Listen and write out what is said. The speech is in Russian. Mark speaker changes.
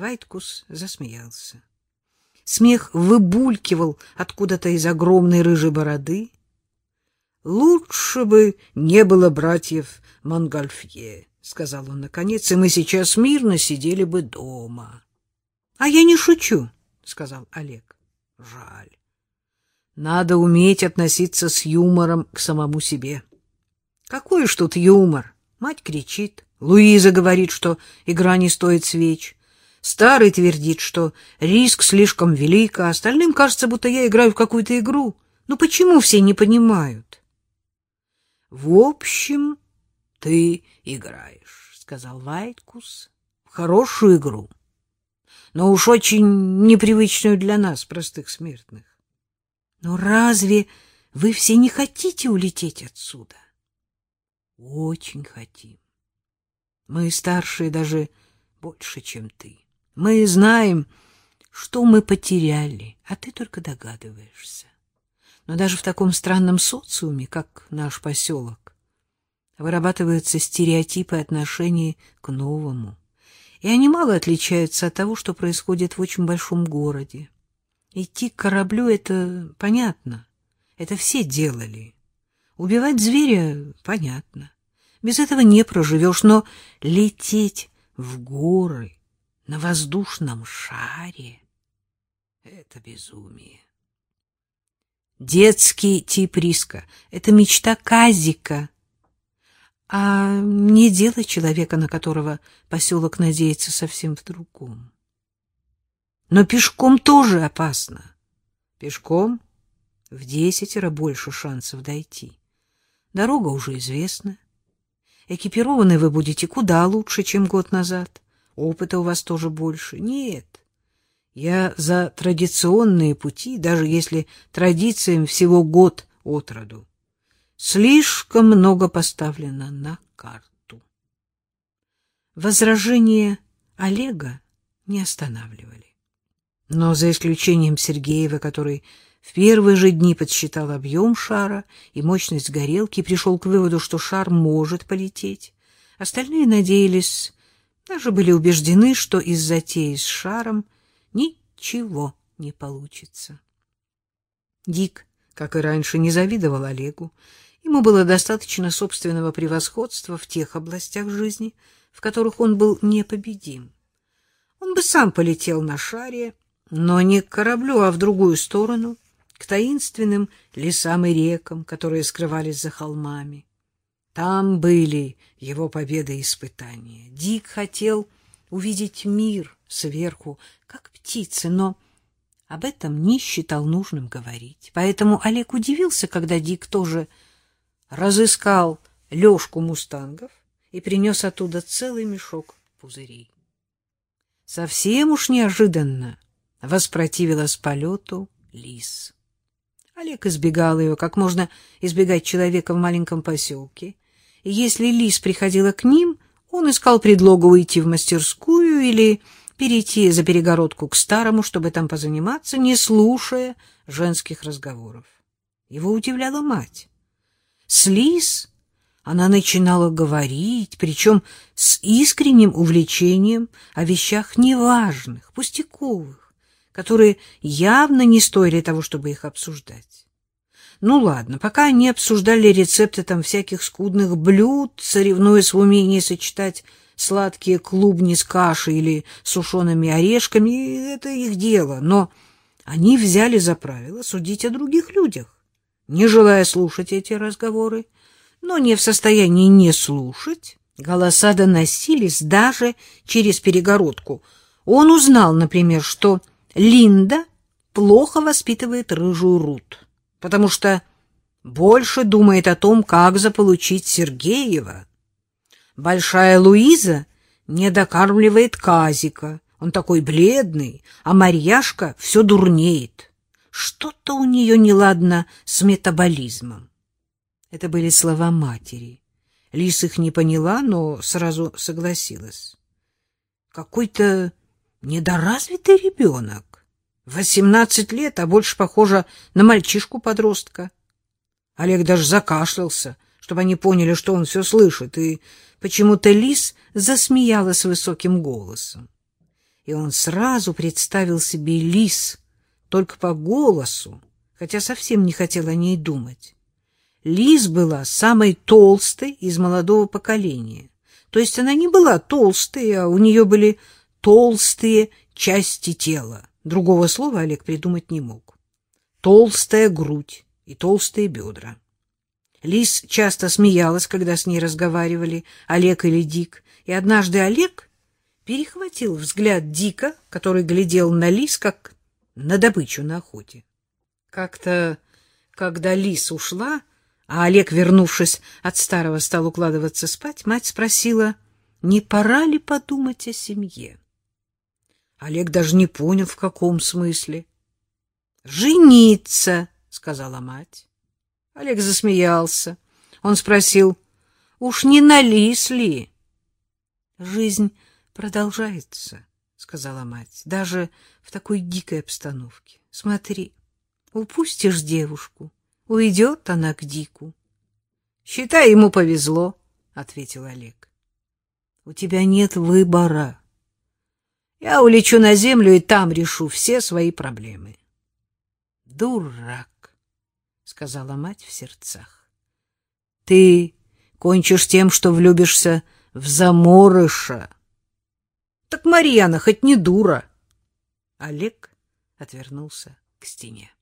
Speaker 1: Вайткус засмеялся. Смех выбулькивал откуда-то из огромной рыжей бороды. Лучше бы не было братьев Монгольфье, сказал он наконец, и мы сейчас мирно сидели бы дома. А я не шучу, сказал Олег. Жаль. Надо уметь относиться с юмором к самому себе. Какой ж тут юмор? Мать кричит, Луиза говорит, что игра не стоит свеч. Старый твердит, что риск слишком велик, а остальным кажется, будто я играю в какую-то игру. Ну почему все не понимают? — В общем, ты играешь, — сказал Вайткус, — в хорошую игру, но уж очень непривычную для нас, простых смертных. — Но разве вы все не хотите улететь отсюда? — Очень хотим. Мы старшие даже больше, чем ты. Мы знаем, что мы потеряли, а ты только догадываешься. Но даже в таком странном социуме, как наш поселок, вырабатываются стереотипы отношений к новому. И они мало отличаются от того, что происходит в очень большом городе. Идти к кораблю — это понятно. Это все делали. Убивать зверя — понятно. Без этого не проживешь, но лететь в горы на воздушном шаре — это безумие. Детский тип риска — это мечта Казика, а не дело человека, на которого поселок надеется совсем в другом. Но пешком тоже опасно. Пешком в десятеро больше шансов дойти. Дорога уже известна. Экипированы вы будете куда лучше, чем год назад. Опыта у вас тоже больше. Нет. Я за традиционные пути, даже если традициям всего год от роду. Слишком много поставлено на карту. Возражения Олега не останавливали. Но за исключением Сергеева, который в первые же дни подсчитал объем шара и мощность горелки и пришел к выводу, что шар может полететь, остальные надеялись, даже были убеждены, что из затеи с шаром ничего не получится. Дик, как и раньше, не завидовал Олегу. Ему было достаточно собственного превосходства в тех областях жизни, в которых он был непобедим. Он бы сам полетел на шаре, но не к кораблю, а в другую сторону, к таинственным лесам и рекам, которые скрывались за холмами. Там были его победы и испытания. Дик хотел увидеть мир сверху, как птицы, но об этом не считал нужным говорить. Поэтому Олег удивился, когда Дик тоже разыскал лёжку мустангов и принес оттуда целый мешок пузырей. Совсем уж неожиданно воспротивилась полету лис. Олег избегал ее, как можно избегать человека в маленьком поселке, и если Лис приходила к ним, он искал предлога уйти в мастерскую или перейти за перегородку к старому, чтобы там позаниматься, не слушая женских разговоров. Его удивляла мать. С Лис она начинала говорить, причем с искренним увлечением о вещах неважных, пустяковых, которые явно не стоили того, чтобы их обсуждать. Ну ладно, пока они обсуждали рецепты там всяких скудных блюд, соревнуясь в умении сочетать сладкие клубни с кашей или сушеными орешками, это их дело, но они взяли за правило судить о других людях, не желая слушать эти разговоры, но не в состоянии не слушать. Голоса доносились даже через перегородку. Он узнал, например, что Линда плохо воспитывает рыжую Рут потому что больше думает о том, как заполучить Сергеева. Большая Луиза не докармливает Казика, он такой бледный, а Марьяшка все дурнеет. Что-то у нее неладно с метаболизмом. Это были слова матери. Лис их не поняла, но сразу согласилась. Какой-то недоразвитый ребенок. Восемнадцать лет, а больше похожа на мальчишку-подростка. Олег даже закашлялся, чтобы они поняли, что он все слышит, и почему-то Лис засмеялась высоким голосом. и он сразу представил себе Лис только по голосу, хотя совсем не хотел о ней думать. Лиз была самой толстой из молодого поколения. То есть она не была толстой, а у нее были толстые части тела. Другого слова Олег придумать не мог. Толстая грудь и толстые бедра. Лиз часто смеялась, когда с ней разговаривали Олег или Дик, и однажды Олег перехватил взгляд Дика, который глядел на Лиз, как на добычу на охоте. Как-то, когда Лиз ушла, а Олег, вернувшись от старого, стал укладываться спать, мать спросила, не пора ли подумать о семье. Олег даже не понял, в каком смысле. «Жениться», — сказала мать. Олег засмеялся. Он спросил, «Уж не на ли?» «Жизнь продолжается», — сказала мать, «даже в такой дикой обстановке. Смотри, упустишь девушку, Уйдет она к Дику. — Считай, ему повезло, — ответил Олег. — У тебя нет выбора. Я улечу на землю и там решу все свои проблемы. — Дурак, — сказала мать в сердцах. — Ты кончишь тем, что влюбишься в заморыша. — Так Марьяна хоть не дура. Олег отвернулся к стене.